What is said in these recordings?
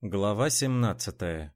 Глава 17.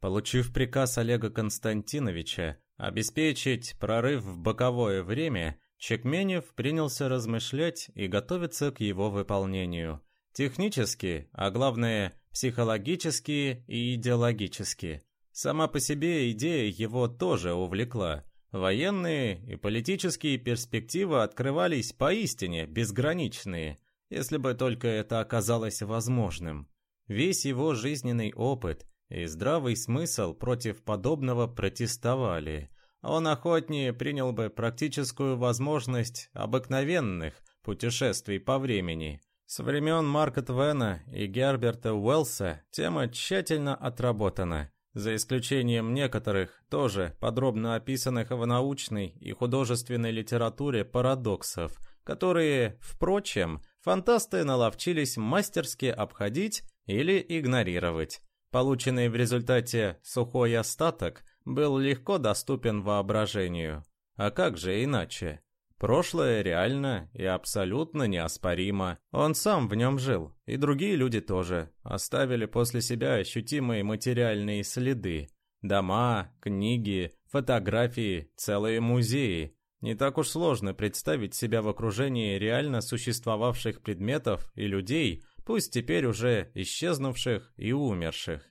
Получив приказ Олега Константиновича обеспечить прорыв в боковое время, Чекменев принялся размышлять и готовиться к его выполнению. Технически, а главное, психологически и идеологически. Сама по себе идея его тоже увлекла. Военные и политические перспективы открывались поистине безграничные, если бы только это оказалось возможным. Весь его жизненный опыт и здравый смысл против подобного протестовали. Он охотнее принял бы практическую возможность обыкновенных путешествий по времени. С времен Марка Твена и Герберта Уэллса тема тщательно отработана, за исключением некоторых, тоже подробно описанных в научной и художественной литературе парадоксов, которые, впрочем, фантасты наловчились мастерски обходить или игнорировать. Полученный в результате сухой остаток был легко доступен воображению. А как же иначе? Прошлое реально и абсолютно неоспоримо. Он сам в нем жил, и другие люди тоже. Оставили после себя ощутимые материальные следы. Дома, книги, фотографии, целые музеи. Не так уж сложно представить себя в окружении реально существовавших предметов и людей – пусть теперь уже исчезнувших и умерших.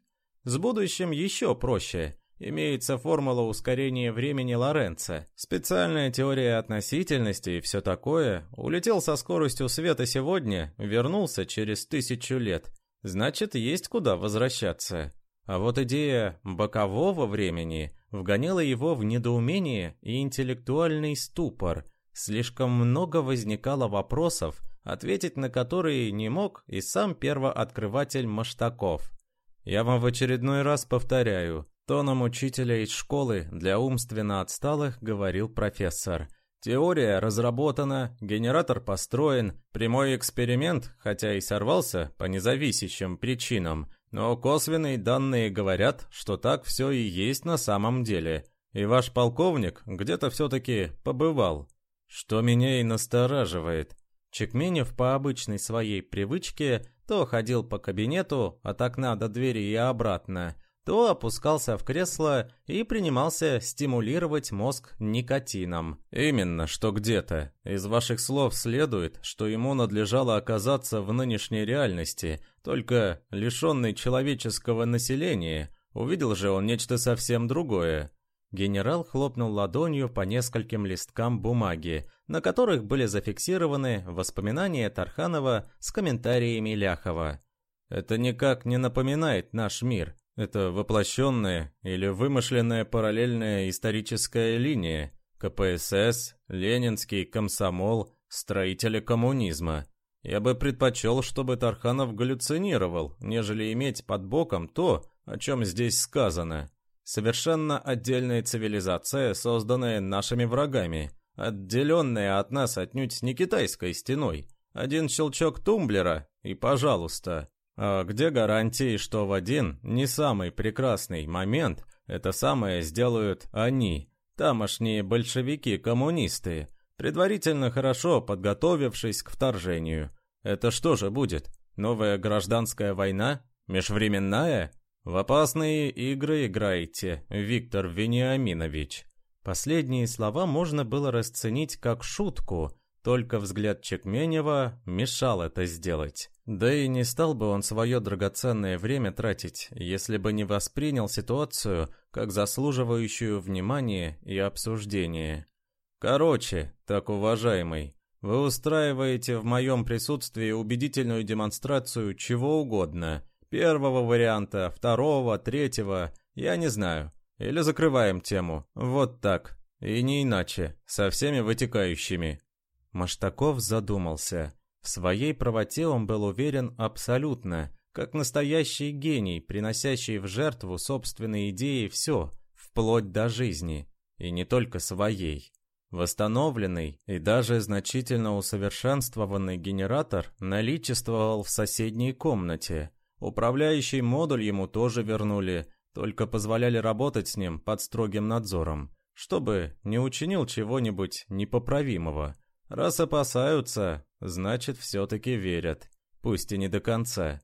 С будущим еще проще. Имеется формула ускорения времени Лоренца, специальная теория относительности и все такое. Улетел со скоростью света сегодня, вернулся через тысячу лет. Значит, есть куда возвращаться. А вот идея бокового времени вгоняла его в недоумение и интеллектуальный ступор. Слишком много возникало вопросов, ответить на которые не мог и сам первооткрыватель Маштаков. Я вам в очередной раз повторяю, тоном учителя из школы для умственно отсталых говорил профессор. Теория разработана, генератор построен, прямой эксперимент, хотя и сорвался по независящим причинам, но косвенные данные говорят, что так все и есть на самом деле. И ваш полковник где-то все-таки побывал. Что меня и настораживает. Чекменев по обычной своей привычке то ходил по кабинету от окна до двери и обратно, то опускался в кресло и принимался стимулировать мозг никотином. Именно, что где-то. Из ваших слов следует, что ему надлежало оказаться в нынешней реальности, только лишенный человеческого населения. Увидел же он нечто совсем другое. Генерал хлопнул ладонью по нескольким листкам бумаги, на которых были зафиксированы воспоминания Тарханова с комментариями Ляхова. «Это никак не напоминает наш мир. Это воплощенная или вымышленная параллельная историческая линия. КПСС, Ленинский комсомол, строители коммунизма. Я бы предпочел, чтобы Тарханов галлюцинировал, нежели иметь под боком то, о чем здесь сказано». Совершенно отдельная цивилизация, созданная нашими врагами, отделенная от нас отнюдь не китайской стеной. Один щелчок тумблера и пожалуйста. А где гарантии, что в один, не самый прекрасный момент это самое сделают они, тамошние большевики-коммунисты, предварительно хорошо подготовившись к вторжению? Это что же будет? Новая гражданская война? Межвременная? «В опасные игры играете, Виктор Вениаминович». Последние слова можно было расценить как шутку, только взгляд Чекменева мешал это сделать. Да и не стал бы он свое драгоценное время тратить, если бы не воспринял ситуацию как заслуживающую внимания и обсуждения. Короче, так уважаемый, вы устраиваете в моем присутствии убедительную демонстрацию чего угодно – Первого варианта, второго, третьего, я не знаю. Или закрываем тему. Вот так. И не иначе, со всеми вытекающими. Маштаков задумался. В своей правоте он был уверен абсолютно, как настоящий гений, приносящий в жертву собственные идеи все, вплоть до жизни. И не только своей. Восстановленный и даже значительно усовершенствованный генератор наличествовал в соседней комнате. Управляющий модуль ему тоже вернули, только позволяли работать с ним под строгим надзором, чтобы не учинил чего-нибудь непоправимого. Раз опасаются, значит, все-таки верят, пусть и не до конца.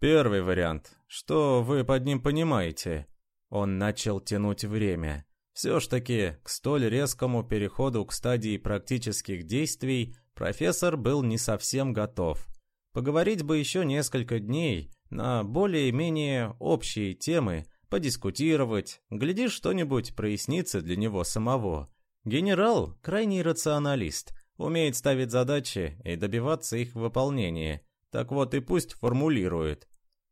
Первый вариант. Что вы под ним понимаете? Он начал тянуть время. Все ж таки, к столь резкому переходу к стадии практических действий профессор был не совсем готов. Поговорить бы еще несколько дней на более-менее общие темы, подискутировать, глядишь, что-нибудь прояснится для него самого. Генерал – крайний рационалист, умеет ставить задачи и добиваться их выполнения. Так вот и пусть формулирует.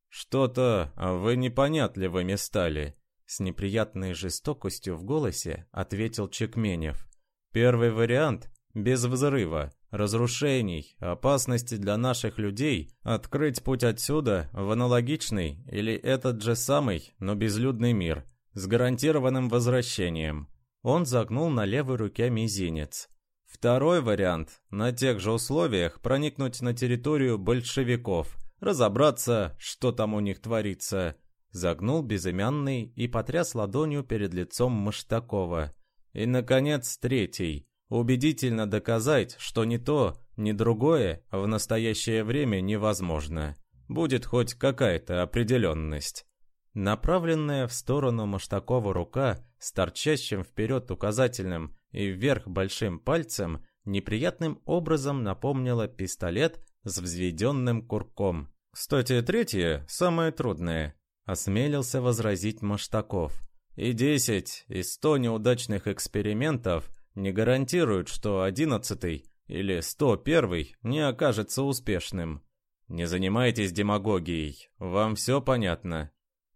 «Что-то вы непонятливыми стали», – с неприятной жестокостью в голосе ответил Чекменев. «Первый вариант – без взрыва, разрушений, опасности для наших людей, открыть путь отсюда в аналогичный или этот же самый, но безлюдный мир, с гарантированным возвращением. Он загнул на левой руке мизинец. Второй вариант – на тех же условиях проникнуть на территорию большевиков, разобраться, что там у них творится. Загнул безымянный и потряс ладонью перед лицом Маштакова. И, наконец, третий – убедительно доказать, что ни то, ни другое в настоящее время невозможно. Будет хоть какая-то определенность. Направленная в сторону Маштакова рука с торчащим вперед указательным и вверх большим пальцем неприятным образом напомнила пистолет с взведенным курком. «Кстати, третье, самое трудное», — осмелился возразить Маштаков. «И десять, и сто неудачных экспериментов не гарантируют, что одиннадцатый или сто первый не окажется успешным. Не занимайтесь демагогией, вам все понятно».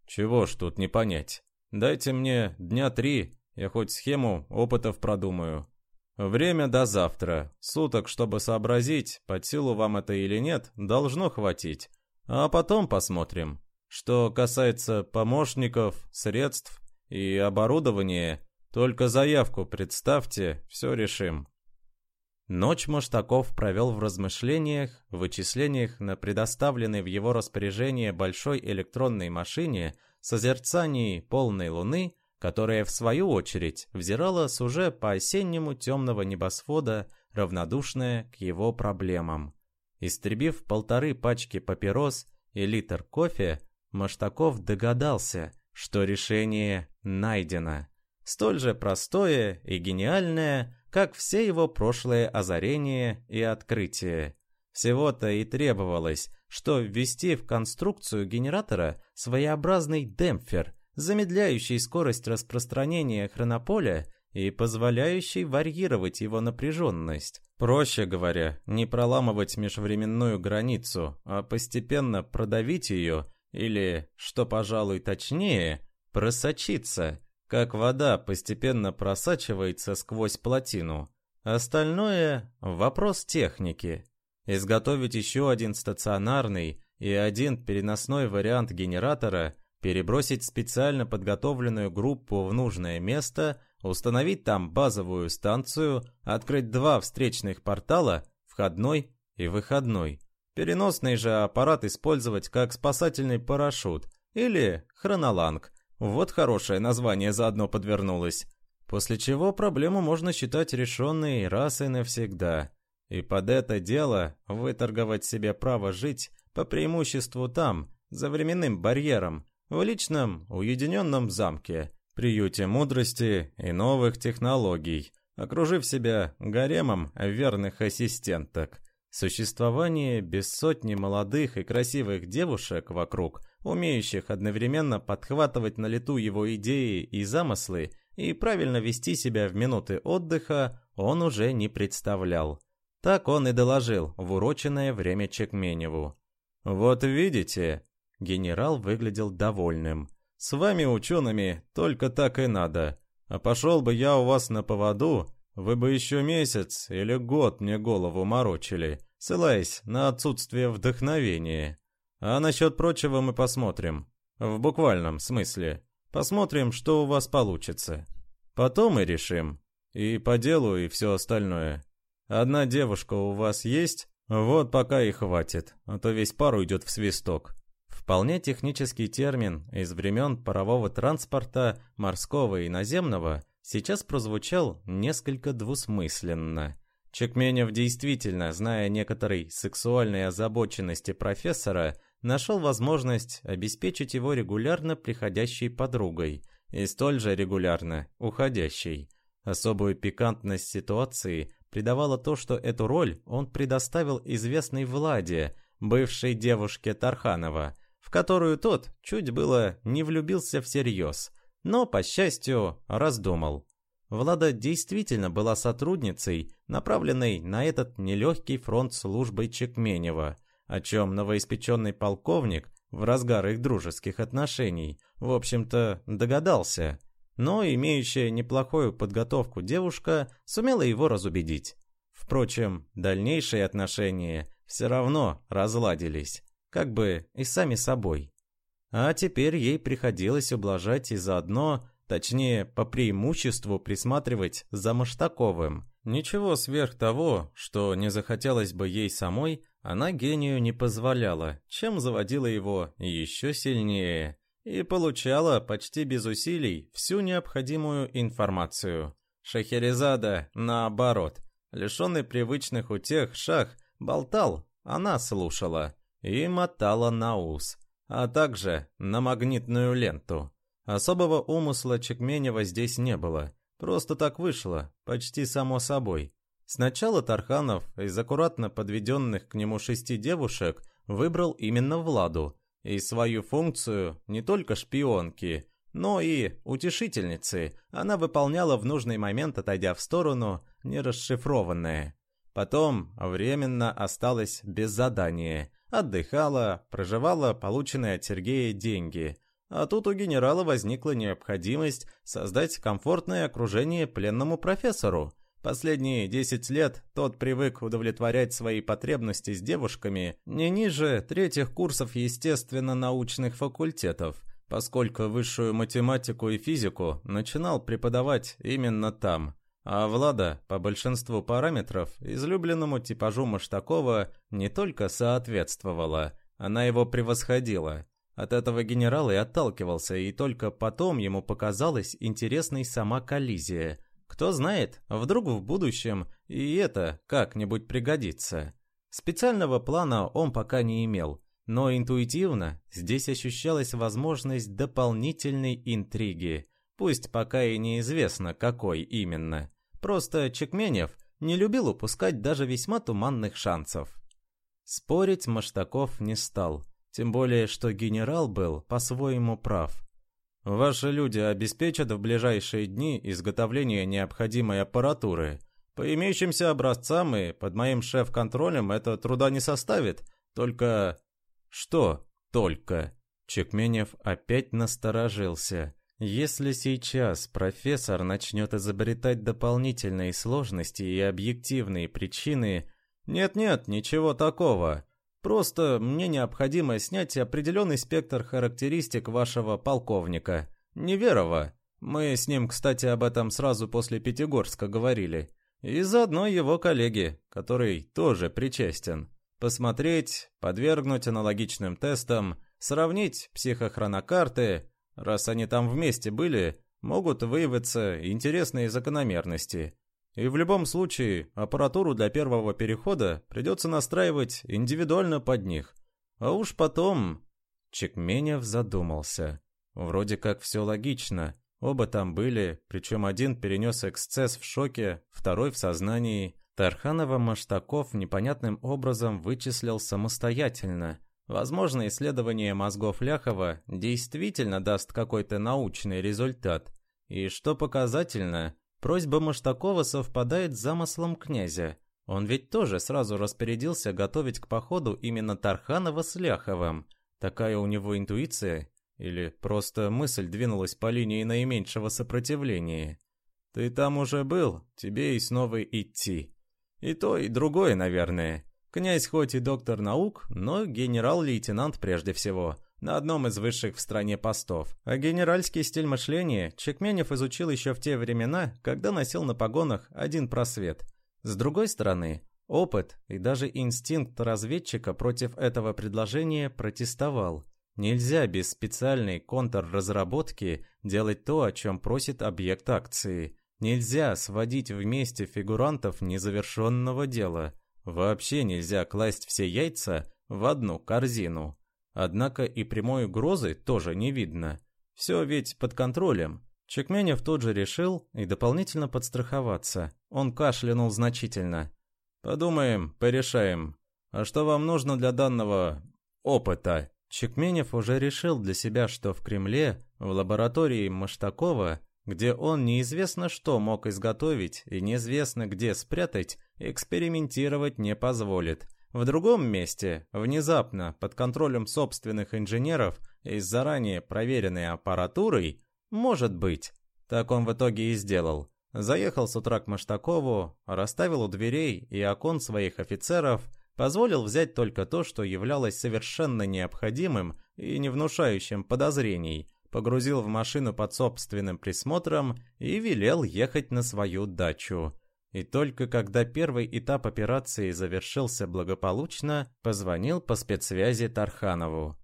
Чего ж тут не понять? Дайте мне дня три, я хоть схему опытов продумаю. Время до завтра. Суток, чтобы сообразить, под силу вам это или нет, должно хватить. А потом посмотрим. Что касается помощников, средств и оборудования, только заявку представьте, все решим. Ночь Маштаков провел в размышлениях, вычислениях на предоставленной в его распоряжение большой электронной машине, созерцании полной луны, которая, в свою очередь, взирала с уже по-осеннему темного небосвода, равнодушная к его проблемам. Истребив полторы пачки папирос и литр кофе, Маштаков догадался, что решение найдено. Столь же простое и гениальное, как все его прошлые озарения и открытия. Всего-то и требовалось, что ввести в конструкцию генератора своеобразный демпфер, замедляющий скорость распространения хронополя и позволяющий варьировать его напряженность. Проще говоря, не проламывать межвременную границу, а постепенно продавить ее или, что пожалуй точнее, просочиться – как вода постепенно просачивается сквозь плотину. Остальное – вопрос техники. Изготовить еще один стационарный и один переносной вариант генератора, перебросить специально подготовленную группу в нужное место, установить там базовую станцию, открыть два встречных портала, входной и выходной. Переносный же аппарат использовать как спасательный парашют или хроноланг, вот хорошее название заодно подвернулось. После чего проблему можно считать решенной раз и навсегда. И под это дело выторговать себе право жить по преимуществу там, за временным барьером, в личном уединенном замке, приюте мудрости и новых технологий, окружив себя гаремом верных ассистенток. Существование без сотни молодых и красивых девушек вокруг – умеющих одновременно подхватывать на лету его идеи и замыслы и правильно вести себя в минуты отдыха, он уже не представлял. Так он и доложил в уроченное время Чекменеву. «Вот видите», — генерал выглядел довольным, — «с вами, учеными, только так и надо. А пошел бы я у вас на поводу, вы бы еще месяц или год мне голову морочили, ссылаясь на отсутствие вдохновения». А насчет прочего мы посмотрим. В буквальном смысле. Посмотрим, что у вас получится. Потом и решим. И по делу, и все остальное. Одна девушка у вас есть? Вот пока и хватит, а то весь пар уйдет в свисток. Вполне технический термин из времен парового транспорта, морского и наземного, сейчас прозвучал несколько двусмысленно. Чекменев действительно, зная некоторой сексуальной озабоченности профессора, нашел возможность обеспечить его регулярно приходящей подругой и столь же регулярно уходящей. Особую пикантность ситуации придавало то, что эту роль он предоставил известной Владе, бывшей девушке Тарханова, в которую тот чуть было не влюбился всерьез, но, по счастью, раздумал. Влада действительно была сотрудницей, направленной на этот нелегкий фронт службой Чекменева, о чем новоиспеченный полковник в разгар их дружеских отношений, в общем-то, догадался. Но имеющая неплохую подготовку девушка сумела его разубедить. Впрочем, дальнейшие отношения все равно разладились, как бы и сами собой. А теперь ей приходилось ублажать и заодно Точнее, по преимуществу присматривать за Маштаковым. Ничего сверх того, что не захотелось бы ей самой, она гению не позволяла, чем заводила его еще сильнее. И получала почти без усилий всю необходимую информацию. Шахерезада, наоборот, лишенный привычных утех шах, болтал, она слушала и мотала на ус, а также на магнитную ленту. Особого умысла Чекменева здесь не было. Просто так вышло, почти само собой. Сначала Тарханов из аккуратно подведенных к нему шести девушек выбрал именно Владу и свою функцию не только шпионки, но и утешительницы она выполняла в нужный момент, отойдя в сторону, не расшифрованная. Потом временно осталась без задания, отдыхала, проживала полученные от Сергея деньги, а тут у генерала возникла необходимость создать комфортное окружение пленному профессору. Последние 10 лет тот привык удовлетворять свои потребности с девушками не ниже третьих курсов естественно-научных факультетов, поскольку высшую математику и физику начинал преподавать именно там. А Влада, по большинству параметров, излюбленному типажу Маштакова не только соответствовала, она его превосходила – от этого генерал и отталкивался, и только потом ему показалась интересной сама коллизия. Кто знает, вдруг в будущем и это как-нибудь пригодится. Специального плана он пока не имел, но интуитивно здесь ощущалась возможность дополнительной интриги, пусть пока и неизвестно, какой именно. Просто Чекменев не любил упускать даже весьма туманных шансов. Спорить Маштаков не стал. Тем более, что генерал был по-своему прав. Ваши люди обеспечат в ближайшие дни изготовление необходимой аппаратуры. По имеющимся образцам и под моим шеф-контролем это труда не составит. Только... Что только? Чекменев опять насторожился. Если сейчас профессор начнет изобретать дополнительные сложности и объективные причины... Нет-нет, ничего такого. Просто мне необходимо снять определенный спектр характеристик вашего полковника. Неверова. Мы с ним, кстати, об этом сразу после Пятигорска говорили. И заодно его коллеги, который тоже причастен. Посмотреть, подвергнуть аналогичным тестам, сравнить психохронокарты. Раз они там вместе были, могут выявиться интересные закономерности. И в любом случае, аппаратуру для первого перехода придется настраивать индивидуально под них. А уж потом... Чекменев задумался. Вроде как все логично. Оба там были, причем один перенес эксцесс в шоке, второй в сознании. Тарханова Маштаков непонятным образом вычислил самостоятельно. Возможно, исследование мозгов Ляхова действительно даст какой-то научный результат. И что показательно, Просьба Маштакова совпадает с замыслом князя. Он ведь тоже сразу распорядился готовить к походу именно Тарханова с Ляховым. Такая у него интуиция? Или просто мысль двинулась по линии наименьшего сопротивления? Ты там уже был, тебе и снова идти. И то, и другое, наверное. Князь хоть и доктор наук, но генерал-лейтенант прежде всего на одном из высших в стране постов. А генеральский стиль мышления Чекменев изучил еще в те времена, когда носил на погонах один просвет. С другой стороны, опыт и даже инстинкт разведчика против этого предложения протестовал. Нельзя без специальной контрразработки делать то, о чем просит объект акции. Нельзя сводить вместе фигурантов незавершенного дела. Вообще нельзя класть все яйца в одну корзину. Однако и прямой угрозы тоже не видно. Все ведь под контролем. Чекменев тут же решил и дополнительно подстраховаться. Он кашлянул значительно. «Подумаем, порешаем. А что вам нужно для данного опыта?» Чекменев уже решил для себя, что в Кремле, в лаборатории Маштакова, где он неизвестно что мог изготовить и неизвестно где спрятать, экспериментировать не позволит. В другом месте, внезапно, под контролем собственных инженеров и с заранее проверенной аппаратурой, может быть. Так он в итоге и сделал. Заехал с утра к Маштакову, расставил у дверей и окон своих офицеров, позволил взять только то, что являлось совершенно необходимым и не внушающим подозрений, погрузил в машину под собственным присмотром и велел ехать на свою дачу. И только когда первый этап операции завершился благополучно, позвонил по спецсвязи Тарханову.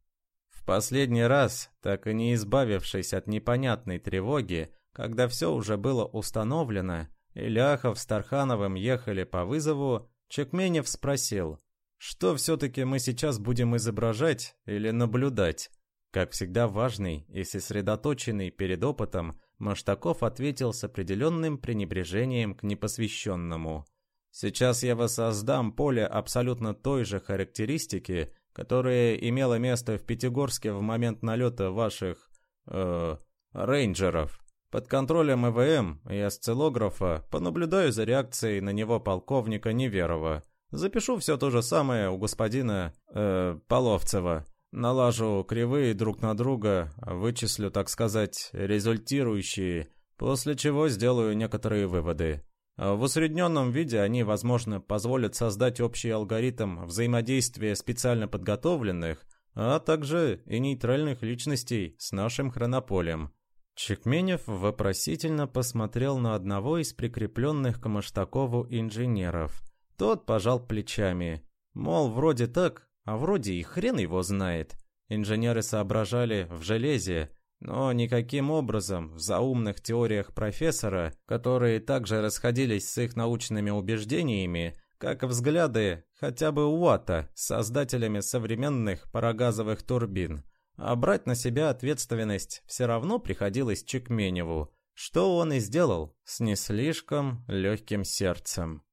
В последний раз, так и не избавившись от непонятной тревоги, когда все уже было установлено, и Ляхов с Тархановым ехали по вызову, Чекменев спросил, что все-таки мы сейчас будем изображать или наблюдать? Как всегда важный и сосредоточенный перед опытом, Маштаков ответил с определенным пренебрежением к непосвященному. «Сейчас я воссоздам поле абсолютно той же характеристики, которая имела место в Пятигорске в момент налета ваших... э... рейнджеров. Под контролем ЭВМ и осциллографа понаблюдаю за реакцией на него полковника Неверова. Запишу все то же самое у господина... э... Половцева. Налажу кривые друг на друга, вычислю, так сказать, результирующие, после чего сделаю некоторые выводы. В усредненном виде они, возможно, позволят создать общий алгоритм взаимодействия специально подготовленных, а также и нейтральных личностей с нашим хронополем. Чекменев вопросительно посмотрел на одного из прикрепленных к Маштакову инженеров. Тот пожал плечами. Мол, вроде так, а вроде и хрен его знает. Инженеры соображали в железе, но никаким образом в заумных теориях профессора, которые также расходились с их научными убеждениями, как взгляды хотя бы Уатта с создателями современных парогазовых турбин. А брать на себя ответственность все равно приходилось Чекменеву, что он и сделал с не слишком легким сердцем.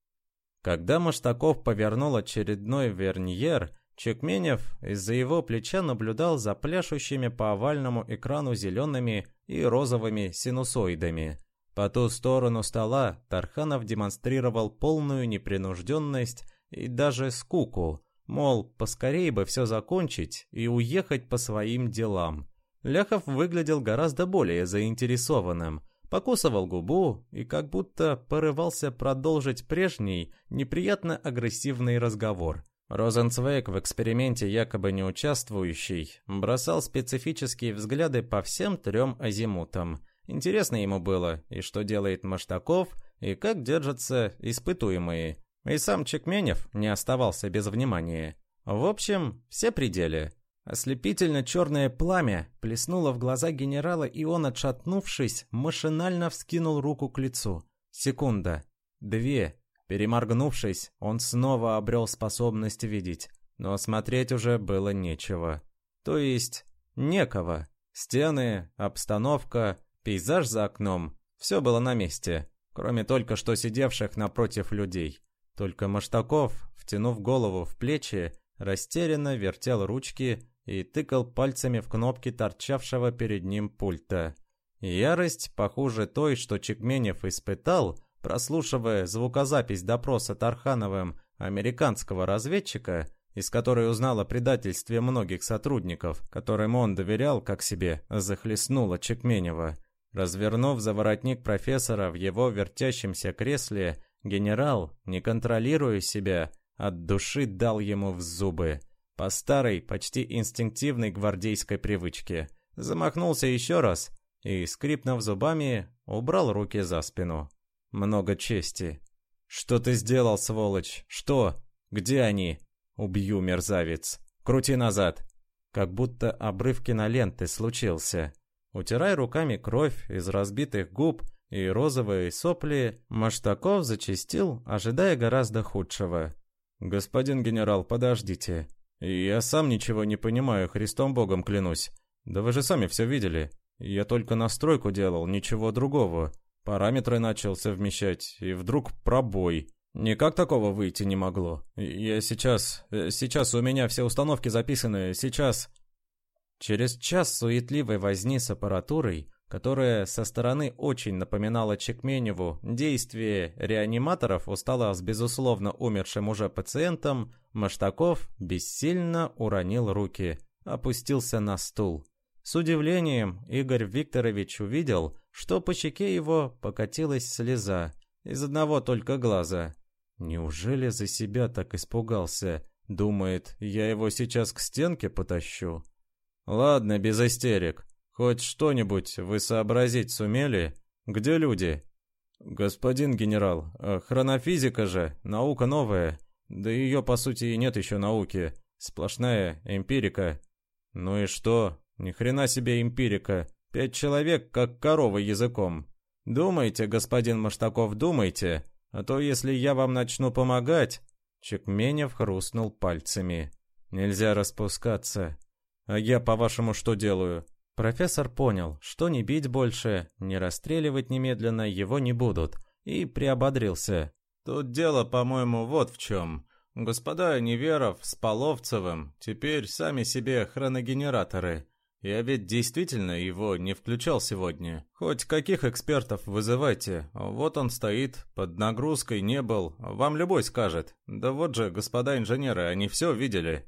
Когда Маштаков повернул очередной верньер, Чекменев из-за его плеча наблюдал за пляшущими по овальному экрану зелеными и розовыми синусоидами. По ту сторону стола Тарханов демонстрировал полную непринужденность и даже скуку, мол, поскорее бы все закончить и уехать по своим делам. Ляхов выглядел гораздо более заинтересованным, покусывал губу и как будто порывался продолжить прежний, неприятно агрессивный разговор – Розенцвейк, в эксперименте якобы не участвующий, бросал специфические взгляды по всем трем азимутам. Интересно ему было, и что делает Маштаков, и как держатся испытуемые. И сам Чекменев не оставался без внимания. В общем, все пределы. Ослепительно черное пламя плеснуло в глаза генерала, и он, отшатнувшись, машинально вскинул руку к лицу. Секунда. Две. Переморгнувшись, он снова обрел способность видеть, но смотреть уже было нечего. То есть, некого. Стены, обстановка, пейзаж за окном – все было на месте, кроме только что сидевших напротив людей. Только Маштаков, втянув голову в плечи, растерянно вертел ручки и тыкал пальцами в кнопки торчавшего перед ним пульта. Ярость, похуже той, что Чекменев испытал – Прослушивая звукозапись допроса Тархановым американского разведчика, из которой узнал о предательстве многих сотрудников, которым он доверял как себе, захлестнула Чекменева. Развернув заворотник профессора в его вертящемся кресле, генерал, не контролируя себя, от души дал ему в зубы. По старой, почти инстинктивной гвардейской привычке. Замахнулся еще раз и, скрипнув зубами, убрал руки за спину. Много чести. Что ты сделал, сволочь? Что? Где они? Убью, мерзавец. Крути назад. Как будто обрыв киноленты случился. Утирая руками кровь из разбитых губ и розовые сопли, Маштаков зачистил, ожидая гораздо худшего. «Господин генерал, подождите». Я сам ничего не понимаю, Христом Богом клянусь. Да вы же сами все видели. Я только настройку делал, ничего другого. Параметры начал совмещать, и вдруг пробой. Никак такого выйти не могло. Я сейчас... Э, сейчас у меня все установки записаны, сейчас... Через час суетливой возни с аппаратурой, которая со стороны очень напоминала Чекменеву действие реаниматоров устала с безусловно умершим уже пациентом, Маштаков бессильно уронил руки, опустился на стул. С удивлением Игорь Викторович увидел, что по щеке его покатилась слеза из одного только глаза. Неужели за себя так испугался? Думает, я его сейчас к стенке потащу. Ладно, без истерик. Хоть что-нибудь вы сообразить сумели? Где люди? Господин генерал, э, хронофизика же, наука новая. Да ее, по сути, и нет еще науки. Сплошная эмпирика. Ну и что? Ни хрена себе эмпирика. Пять человек, как корова языком. Думайте, господин Маштаков, думайте. А то, если я вам начну помогать...» Чекменев хрустнул пальцами. «Нельзя распускаться. А я, по-вашему, что делаю?» Профессор понял, что не бить больше, не расстреливать немедленно его не будут, и приободрился. «Тут дело, по-моему, вот в чем. Господа Неверов с Половцевым теперь сами себе хроногенераторы. Я ведь действительно его не включал сегодня. Хоть каких экспертов вызывайте. Вот он стоит, под нагрузкой не был. Вам любой скажет. Да вот же, господа инженеры, они все видели.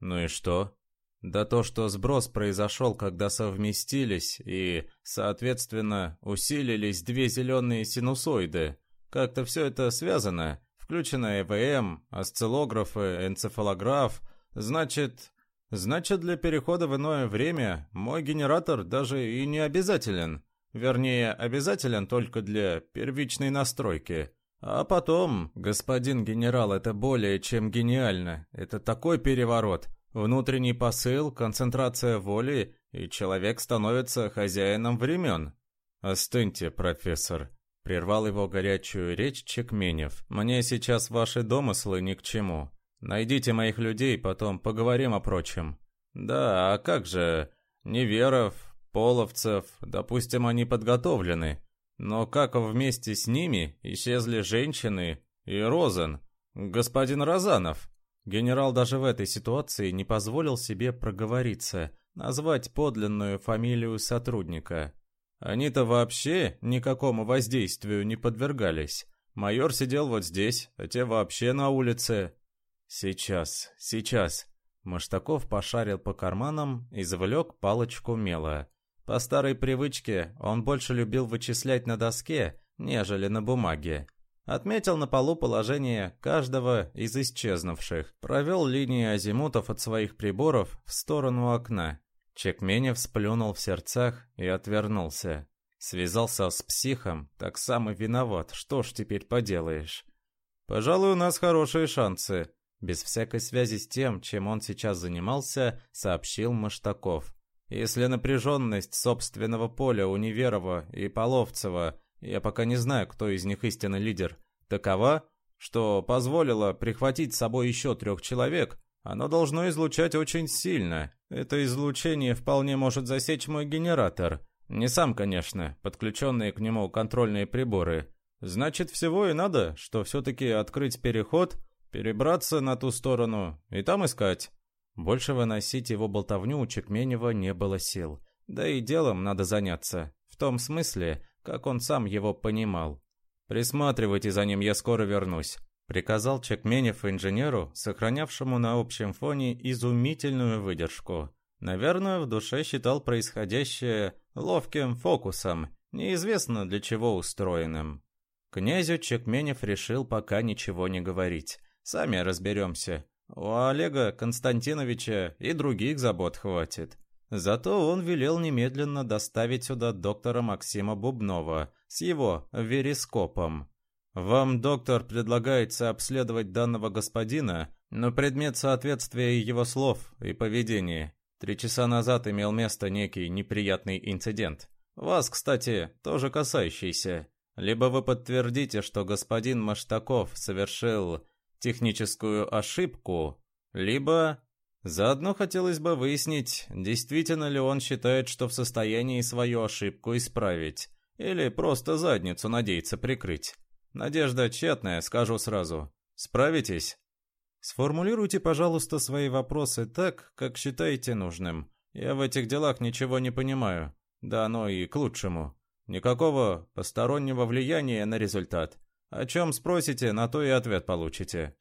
Ну и что? Да то, что сброс произошел, когда совместились и, соответственно, усилились две зеленые синусоиды. Как-то все это связано. Включено ЭВМ, осциллографы, энцефалограф. Значит, Значит, для перехода в иное время мой генератор даже и не обязателен. Вернее, обязателен только для первичной настройки. А потом, господин генерал, это более чем гениально. Это такой переворот. Внутренний посыл, концентрация воли, и человек становится хозяином времен. «Остыньте, профессор», — прервал его горячую речь Чекменев. «Мне сейчас ваши домыслы ни к чему. Найдите моих людей, потом поговорим о прочем. Да, а как же? Неверов, Половцев, допустим, они подготовлены. Но как вместе с ними исчезли женщины и Розен, господин Розанов? Генерал даже в этой ситуации не позволил себе проговориться, назвать подлинную фамилию сотрудника. Они-то вообще никакому воздействию не подвергались. Майор сидел вот здесь, а те вообще на улице. «Сейчас, сейчас». Маштаков пошарил по карманам и завлек палочку мела. По старой привычке он больше любил вычислять на доске, нежели на бумаге. Отметил на полу положение каждого из исчезнувших, провел линии азимутов от своих приборов в сторону окна. Чекменев сплюнул в сердцах и отвернулся. Связался с психом, так сам и виноват, что ж теперь поделаешь. «Пожалуй, у нас хорошие шансы», без всякой связи с тем, чем он сейчас занимался, сообщил Маштаков. Если напряженность собственного поля у Неверова и Половцева, я пока не знаю, кто из них истинный лидер, такова, что позволила прихватить с собой еще трех человек, оно должно излучать очень сильно. Это излучение вполне может засечь мой генератор. Не сам, конечно, подключенные к нему контрольные приборы. Значит, всего и надо, что все-таки открыть переход – Перебраться на ту сторону и там искать. Больше выносить его болтовню у Чекменева не было сил. Да и делом надо заняться. В том смысле, как он сам его понимал. «Присматривайте за ним, я скоро вернусь», — приказал Чекменев инженеру, сохранявшему на общем фоне изумительную выдержку. Наверное, в душе считал происходящее ловким фокусом, неизвестно для чего устроенным. Князю Чекменев решил пока ничего не говорить. Сами разберемся. У Олега Константиновича и других забот хватит. Зато он велел немедленно доставить сюда доктора Максима Бубнова с его верископом. Вам, доктор, предлагается обследовать данного господина на предмет соответствия его слов и поведения. Три часа назад имел место некий неприятный инцидент. Вас, кстати, тоже касающийся. Либо вы подтвердите, что господин Маштаков совершил техническую ошибку, либо... Заодно хотелось бы выяснить, действительно ли он считает, что в состоянии свою ошибку исправить, или просто задницу надеется прикрыть. Надежда тщетная, скажу сразу. Справитесь? Сформулируйте, пожалуйста, свои вопросы так, как считаете нужным. Я в этих делах ничего не понимаю. Да оно и к лучшему. Никакого постороннего влияния на результат. О чем спросите, на то и ответ получите.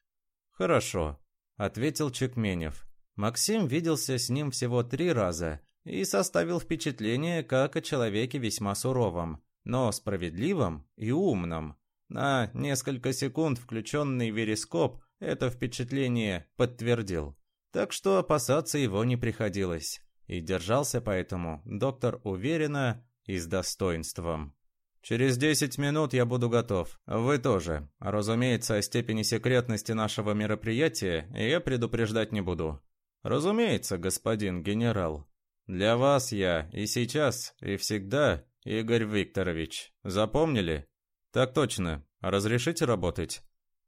Хорошо, ответил Чекменев. Максим виделся с ним всего три раза и составил впечатление как о человеке весьма суровом, но справедливом и умном. На несколько секунд включенный верископ это впечатление подтвердил. Так что опасаться его не приходилось. И держался поэтому доктор уверенно и с достоинством. «Через десять минут я буду готов. Вы тоже. Разумеется, о степени секретности нашего мероприятия я предупреждать не буду. Разумеется, господин генерал. Для вас я и сейчас, и всегда Игорь Викторович. Запомнили? Так точно. Разрешите работать?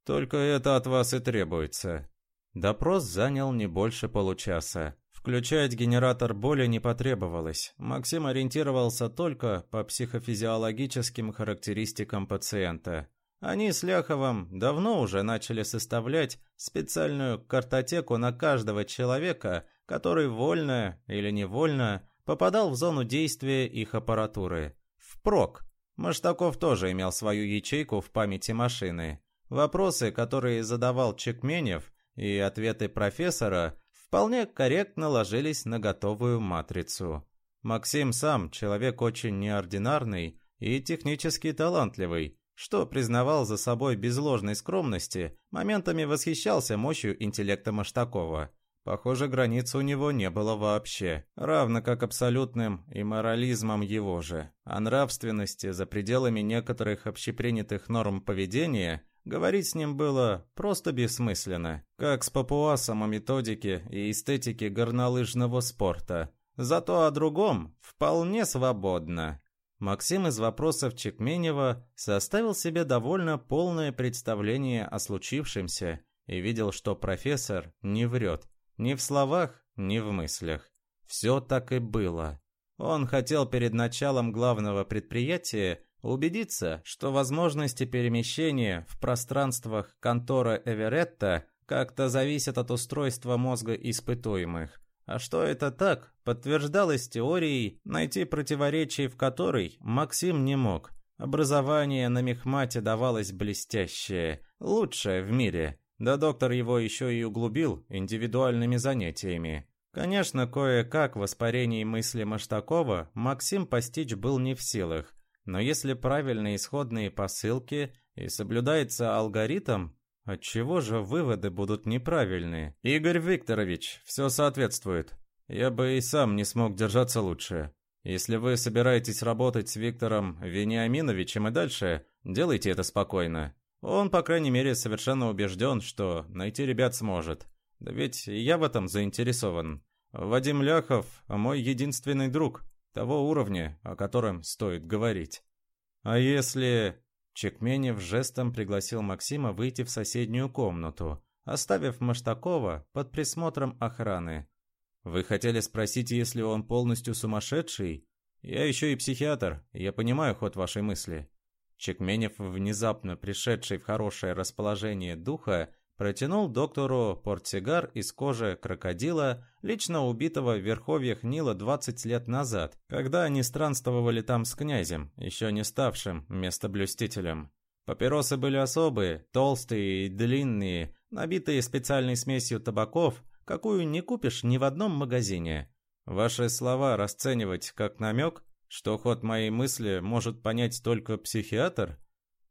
Только это от вас и требуется. Допрос занял не больше получаса. Включать генератор боли не потребовалось. Максим ориентировался только по психофизиологическим характеристикам пациента. Они с Ляховым давно уже начали составлять специальную картотеку на каждого человека, который вольно или невольно попадал в зону действия их аппаратуры. Впрок. Маштаков тоже имел свою ячейку в памяти машины. Вопросы, которые задавал Чекменев, и ответы профессора вполне корректно ложились на готовую матрицу. Максим сам человек очень неординарный и технически талантливый, что признавал за собой без ложной скромности, моментами восхищался мощью интеллекта Маштакова. Похоже, границ у него не было вообще, равно как абсолютным и морализмом его же. О нравственности за пределами некоторых общепринятых норм поведения Говорить с ним было просто бессмысленно, как с папуасом о методике и эстетике горнолыжного спорта. Зато о другом вполне свободно. Максим из вопросов Чекменева составил себе довольно полное представление о случившемся и видел, что профессор не врет. Ни в словах, ни в мыслях. Все так и было. Он хотел перед началом главного предприятия Убедиться, что возможности перемещения в пространствах контора Эверетта как-то зависят от устройства мозга испытуемых. А что это так, подтверждалось теорией, найти противоречий в которой Максим не мог. Образование на мехмате давалось блестящее, лучшее в мире. Да доктор его еще и углубил индивидуальными занятиями. Конечно, кое-как в воспарении мысли Маштакова Максим постичь был не в силах, но если правильные исходные посылки и соблюдается алгоритм, отчего же выводы будут неправильные? Игорь Викторович, все соответствует. Я бы и сам не смог держаться лучше. Если вы собираетесь работать с Виктором Вениаминовичем и дальше, делайте это спокойно. Он, по крайней мере, совершенно убежден, что найти ребят сможет. Да ведь я в этом заинтересован. Вадим Ляхов – мой единственный друг. Того уровня, о котором стоит говорить. А если... Чекменев жестом пригласил Максима выйти в соседнюю комнату, оставив Маштакова под присмотром охраны. «Вы хотели спросить, если он полностью сумасшедший? Я еще и психиатр, я понимаю ход вашей мысли». Чекменев, внезапно пришедший в хорошее расположение духа, Протянул доктору портсигар из кожи крокодила, лично убитого в верховьях Нила 20 лет назад, когда они странствовали там с князем, еще не ставшим местоблюстителем. Папиросы были особые, толстые и длинные, набитые специальной смесью табаков, какую не купишь ни в одном магазине. Ваши слова расценивать как намек, что ход моей мысли может понять только психиатр?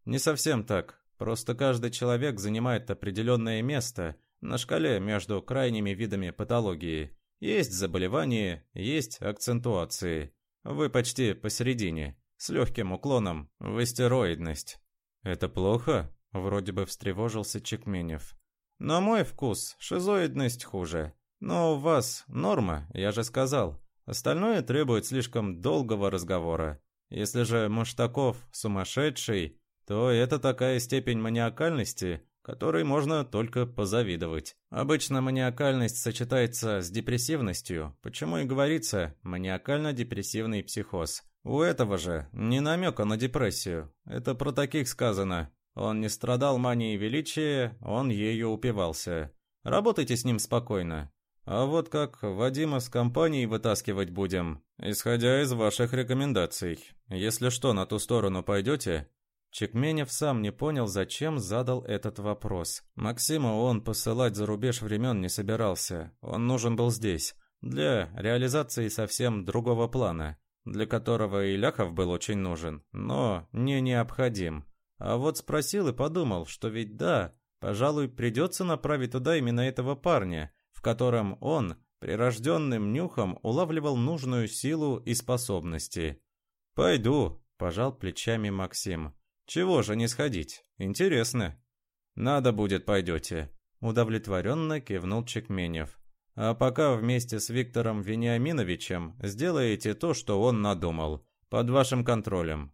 Не совсем так. Просто каждый человек занимает определенное место на шкале между крайними видами патологии. Есть заболевания, есть акцентуации. Вы почти посередине, с легким уклоном в истероидность. Это плохо? Вроде бы встревожился Чекменев. На мой вкус, шизоидность хуже. Но у вас норма, я же сказал. Остальное требует слишком долгого разговора. Если же Муштаков сумасшедший, то это такая степень маниакальности, которой можно только позавидовать. Обычно маниакальность сочетается с депрессивностью, почему и говорится маниакально-депрессивный психоз. У этого же не намека на депрессию. Это про таких сказано. Он не страдал манией величия, он ею упивался. Работайте с ним спокойно. А вот как Вадима с компанией вытаскивать будем, исходя из ваших рекомендаций. Если что, на ту сторону пойдете, Чекменев сам не понял, зачем задал этот вопрос. Максима он посылать за рубеж времен не собирался. Он нужен был здесь, для реализации совсем другого плана, для которого и Ляхов был очень нужен, но не необходим. А вот спросил и подумал, что ведь да, пожалуй, придется направить туда именно этого парня, в котором он прирожденным нюхом улавливал нужную силу и способности. «Пойду», – пожал плечами Максим. Чего же не сходить? Интересно. Надо будет, пойдете. Удовлетворенно кивнул Чекменев. А пока вместе с Виктором Вениаминовичем сделаете то, что он надумал. Под вашим контролем.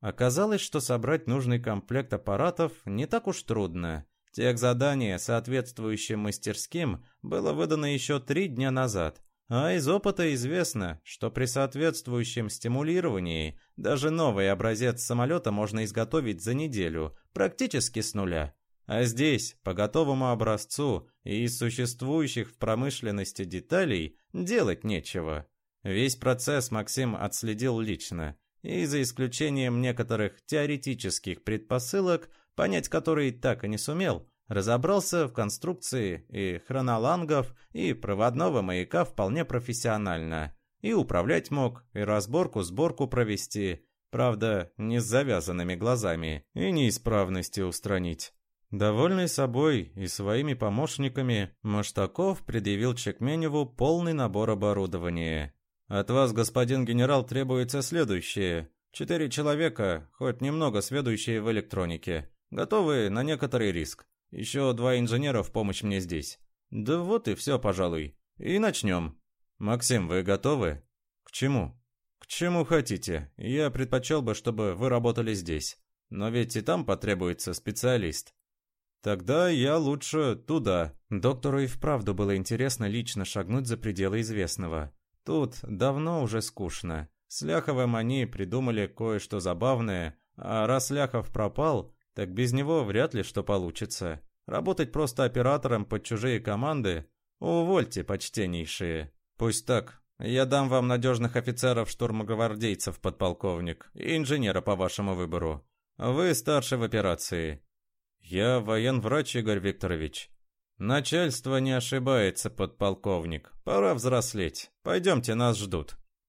Оказалось, что собрать нужный комплект аппаратов не так уж трудно. Тех задание, соответствующим мастерским, было выдано еще три дня назад, а из опыта известно, что при соответствующем стимулировании даже новый образец самолета можно изготовить за неделю, практически с нуля. А здесь, по готовому образцу и из существующих в промышленности деталей, делать нечего. Весь процесс Максим отследил лично, и за исключением некоторых теоретических предпосылок, понять которые так и не сумел, Разобрался в конструкции и хронолангов, и проводного маяка вполне профессионально. И управлять мог, и разборку-сборку провести. Правда, не с завязанными глазами, и неисправности устранить. Довольный собой и своими помощниками, Маштаков предъявил Чекменеву полный набор оборудования. «От вас, господин генерал, требуется следующее. Четыре человека, хоть немного сведущие в электронике, готовы на некоторый риск. Еще два инженера в помощь мне здесь. Да вот и все, пожалуй. И начнем. Максим, вы готовы? К чему? К чему хотите. Я предпочел бы, чтобы вы работали здесь. Но ведь и там потребуется специалист. Тогда я лучше туда. Доктору и вправду было интересно лично шагнуть за пределы известного. Тут давно уже скучно. С Ляховым они придумали кое-что забавное, а раз Ляхов пропал, так без него вряд ли что получится. Работать просто оператором под чужие команды? Увольте, почтеннейшие. Пусть так. Я дам вам надежных офицеров штурмогвардейцев, подполковник, и инженера по вашему выбору. Вы старший в операции. Я военврач Игорь Викторович. Начальство не ошибается, подполковник. Пора взрослеть. Пойдемте, нас ждут.